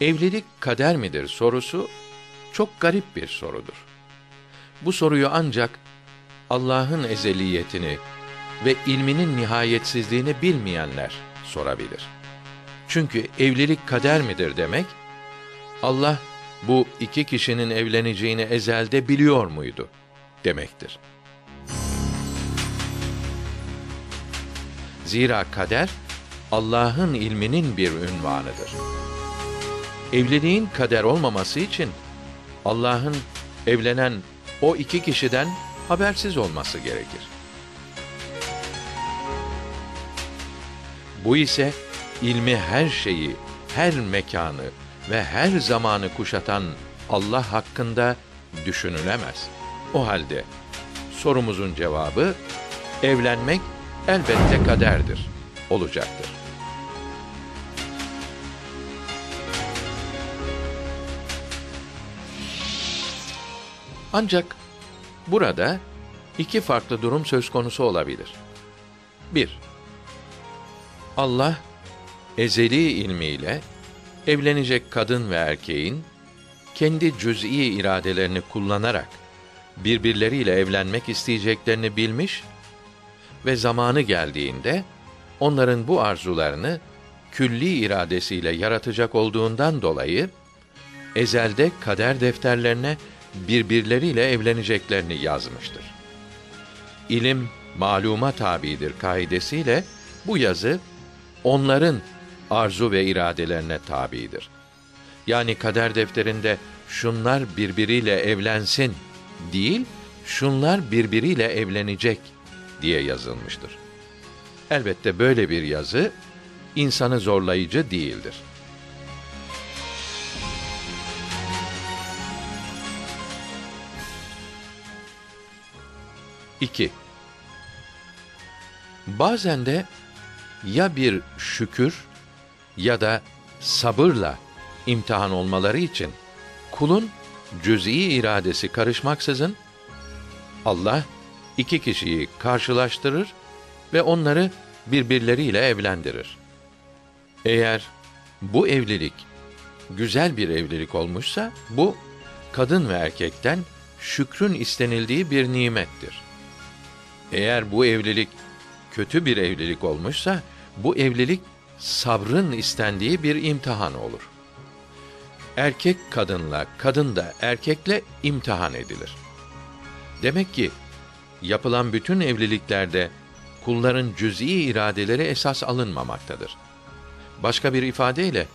Evlilik kader midir sorusu çok garip bir sorudur. Bu soruyu ancak Allah'ın ezeliyetini ve ilminin nihayetsizliğini bilmeyenler sorabilir. Çünkü evlilik kader midir demek, Allah bu iki kişinin evleneceğini ezelde biliyor muydu demektir. Zira kader Allah'ın ilminin bir ünvanıdır. Evliliğin kader olmaması için Allah'ın evlenen o iki kişiden habersiz olması gerekir. Bu ise ilmi her şeyi, her mekanı ve her zamanı kuşatan Allah hakkında düşünülemez. O halde sorumuzun cevabı evlenmek elbette kaderdir olacaktır. Ancak burada iki farklı durum söz konusu olabilir. 1. Allah ezeli ilmiyle evlenecek kadın ve erkeğin kendi cüz'i iradelerini kullanarak birbirleriyle evlenmek isteyeceklerini bilmiş ve zamanı geldiğinde onların bu arzularını külli iradesiyle yaratacak olduğundan dolayı ezelde kader defterlerine birbirleriyle evleneceklerini yazmıştır. İlim maluma tabidir kaidesiyle bu yazı onların arzu ve iradelerine tabidir. Yani kader defterinde şunlar birbiriyle evlensin değil, şunlar birbiriyle evlenecek diye yazılmıştır. Elbette böyle bir yazı insanı zorlayıcı değildir. İki. Bazen de ya bir şükür ya da sabırla imtihan olmaları için kulun cüz'i iradesi karışmaksızın Allah iki kişiyi karşılaştırır ve onları birbirleriyle evlendirir. Eğer bu evlilik güzel bir evlilik olmuşsa bu kadın ve erkekten şükrün istenildiği bir nimettir. Eğer bu evlilik kötü bir evlilik olmuşsa bu evlilik sabrın istendiği bir imtihan olur. Erkek kadınla, kadın da erkekle imtihan edilir. Demek ki yapılan bütün evliliklerde kulların cüz'i iradeleri esas alınmamaktadır. Başka bir ifadeyle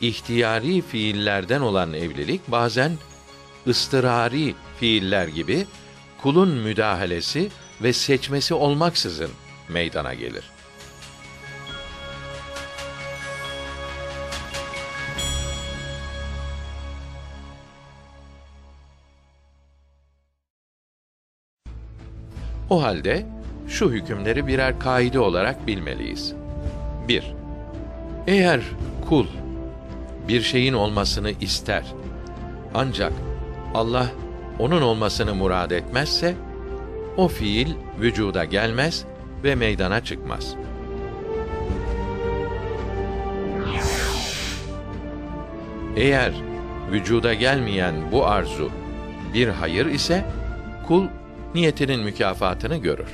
ihtiyari fiillerden olan evlilik bazen ıstırari fiiller gibi kulun müdahalesi ve seçmesi olmaksızın meydana gelir. O halde şu hükümleri birer kaide olarak bilmeliyiz. 1. Eğer kul bir şeyin olmasını ister ancak Allah onun olmasını murad etmezse o fiil vücuda gelmez ve meydana çıkmaz. Eğer vücuda gelmeyen bu arzu bir hayır ise kul niyetinin mükafatını görür.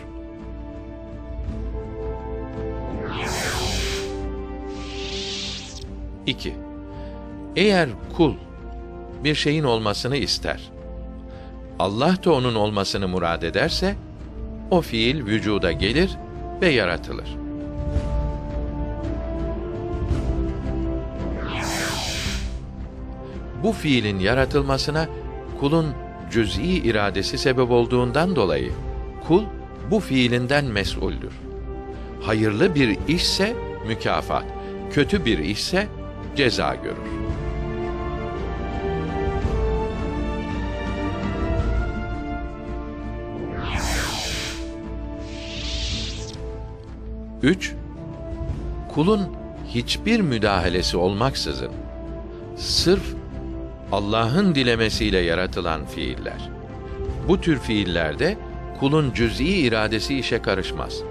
İki. Eğer kul bir şeyin olmasını ister, Allah da onun olmasını murad ederse, o fiil vücuda gelir ve yaratılır. Bu fiilin yaratılmasına kulun cüz'i iradesi sebep olduğundan dolayı kul bu fiilinden mesuldür. Hayırlı bir işse mükafat, kötü bir işse ceza görür. Üç, kulun hiçbir müdahalesi olmaksızın, sırf Allah'ın dilemesiyle yaratılan fiiller. Bu tür fiillerde kulun cüz'i iradesi işe karışmaz.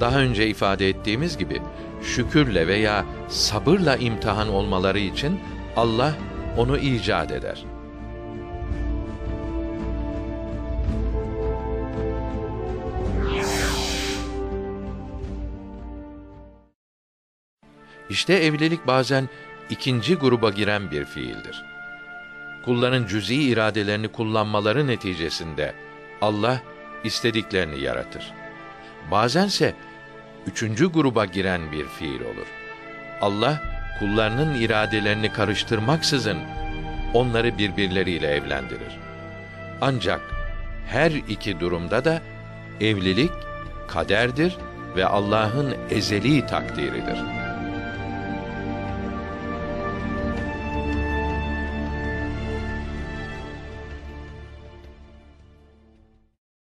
Daha önce ifade ettiğimiz gibi şükürle veya sabırla imtihan olmaları için Allah onu icat eder. İşte evlilik bazen ikinci gruba giren bir fiildir. Kulların cüz'i iradelerini kullanmaları neticesinde Allah istediklerini yaratır. Bazense üçüncü gruba giren bir fiil olur. Allah kullarının iradelerini karıştırmaksızın onları birbirleriyle evlendirir. Ancak her iki durumda da evlilik kaderdir ve Allah'ın ezeli takdiridir.''